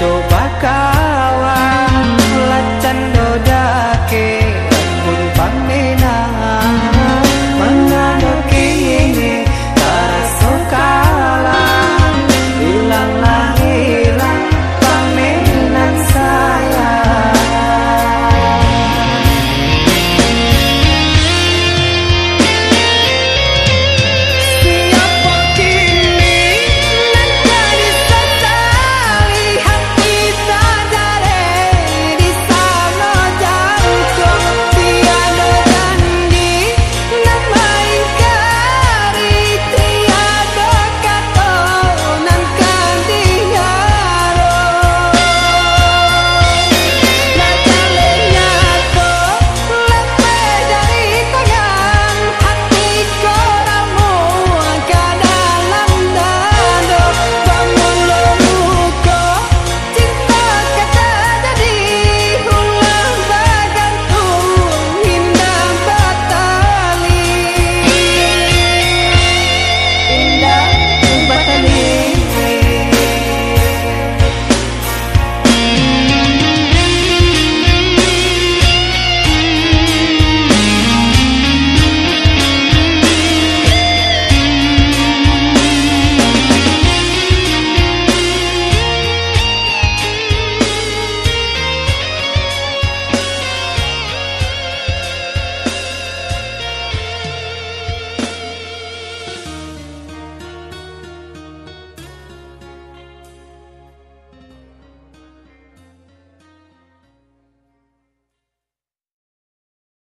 Tô bacana.